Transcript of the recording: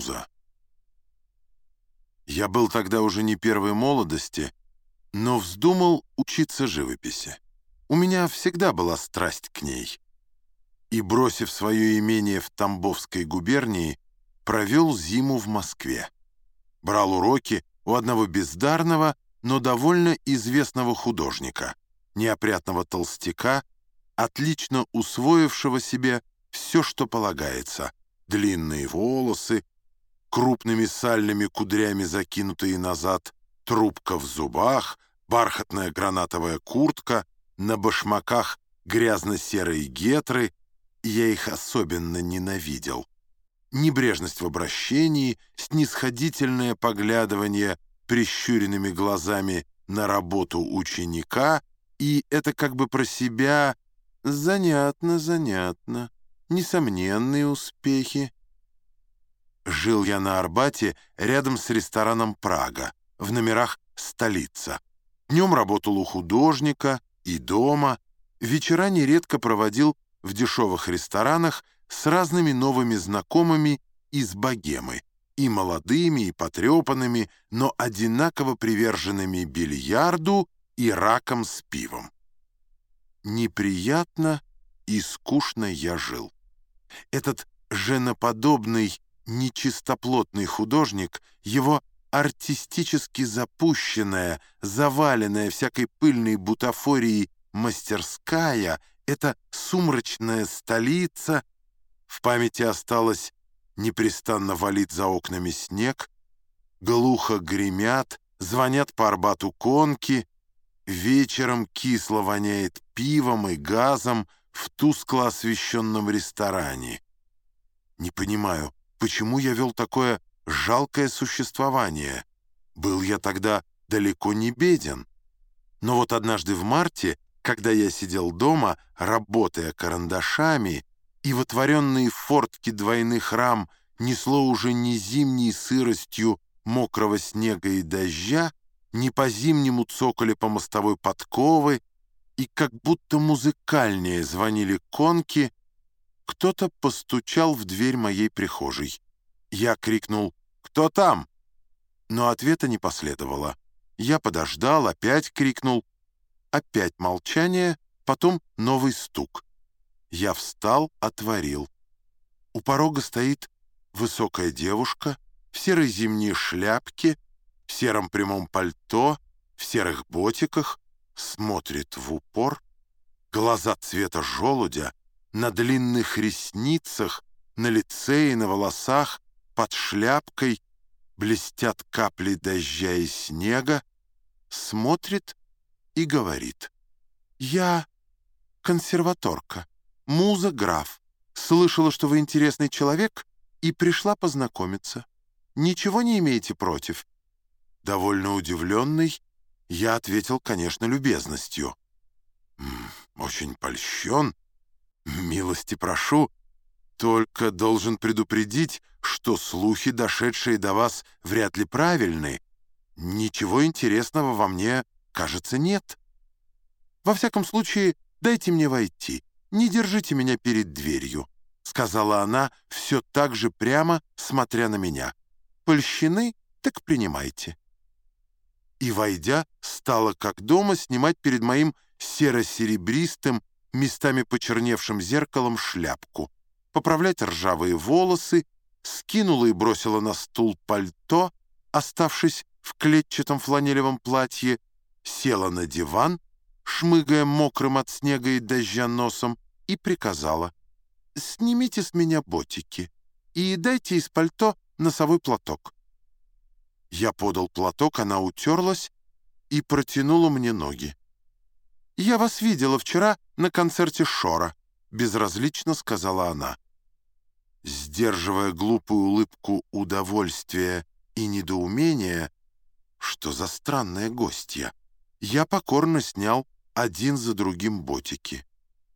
муза. Я был тогда уже не первой молодости, но вздумал учиться живописи. У меня всегда была страсть к ней. И, бросив свое имение в Тамбовской губернии, провел зиму в Москве. Брал уроки у одного бездарного, но довольно известного художника, неопрятного толстяка, отлично усвоившего себе все, что полагается. Длинные волосы, крупными сальными кудрями закинутые назад, трубка в зубах, бархатная гранатовая куртка, на башмаках грязно-серые гетры, я их особенно ненавидел. Небрежность в обращении, снисходительное поглядывание прищуренными глазами на работу ученика, и это как бы про себя «занятно, занятно» несомненные успехи. Жил я на Арбате рядом с рестораном «Прага», в номерах «Столица». Днем работал у художника и дома, вечера нередко проводил в дешевых ресторанах с разными новыми знакомыми из богемы, и молодыми, и потрепанными, но одинаково приверженными бильярду и раком с пивом. Неприятно и скучно я жил. Этот женоподобный, нечистоплотный художник, его артистически запущенная, заваленная всякой пыльной бутафорией мастерская, эта сумрачная столица, в памяти осталось непрестанно валит за окнами снег, глухо гремят, звонят по Арбату конки, вечером кисло воняет пивом и газом, в тускло освещенном ресторане. Не понимаю, почему я вел такое жалкое существование? Был я тогда далеко не беден. Но вот однажды в марте, когда я сидел дома, работая карандашами, и в отворенные фортки двойных рам несло уже не зимней сыростью мокрого снега и дождя, не по-зимнему цокали по мостовой подковы, и как будто музыкальнее звонили конки, кто-то постучал в дверь моей прихожей. Я крикнул «Кто там?», но ответа не последовало. Я подождал, опять крикнул. Опять молчание, потом новый стук. Я встал, отворил. У порога стоит высокая девушка в серой зимней шляпке, в сером прямом пальто, в серых ботиках, смотрит в упор, глаза цвета желудя, на длинных ресницах, на лице и на волосах, под шляпкой блестят капли дождя и снега, смотрит и говорит. «Я консерваторка, муза граф. Слышала, что вы интересный человек, и пришла познакомиться. Ничего не имеете против?» Довольно удивленный, я ответил, конечно, любезностью. «Очень польщен. Милости прошу. Только должен предупредить, что слухи, дошедшие до вас, вряд ли правильны. Ничего интересного во мне, кажется, нет. Во всяком случае, дайте мне войти. Не держите меня перед дверью», — сказала она, все так же прямо, смотря на меня. «Польщены, так принимайте» и, войдя, стала, как дома, снимать перед моим серо-серебристым, местами почерневшим зеркалом шляпку, поправлять ржавые волосы, скинула и бросила на стул пальто, оставшись в клетчатом фланелевом платье, села на диван, шмыгая мокрым от снега и дождя носом, и приказала «Снимите с меня ботики и дайте из пальто носовой платок». Я подал платок, она утерлась и протянула мне ноги. «Я вас видела вчера на концерте Шора», — безразлично сказала она. Сдерживая глупую улыбку удовольствия и недоумения, что за странная гостья, я покорно снял один за другим ботики.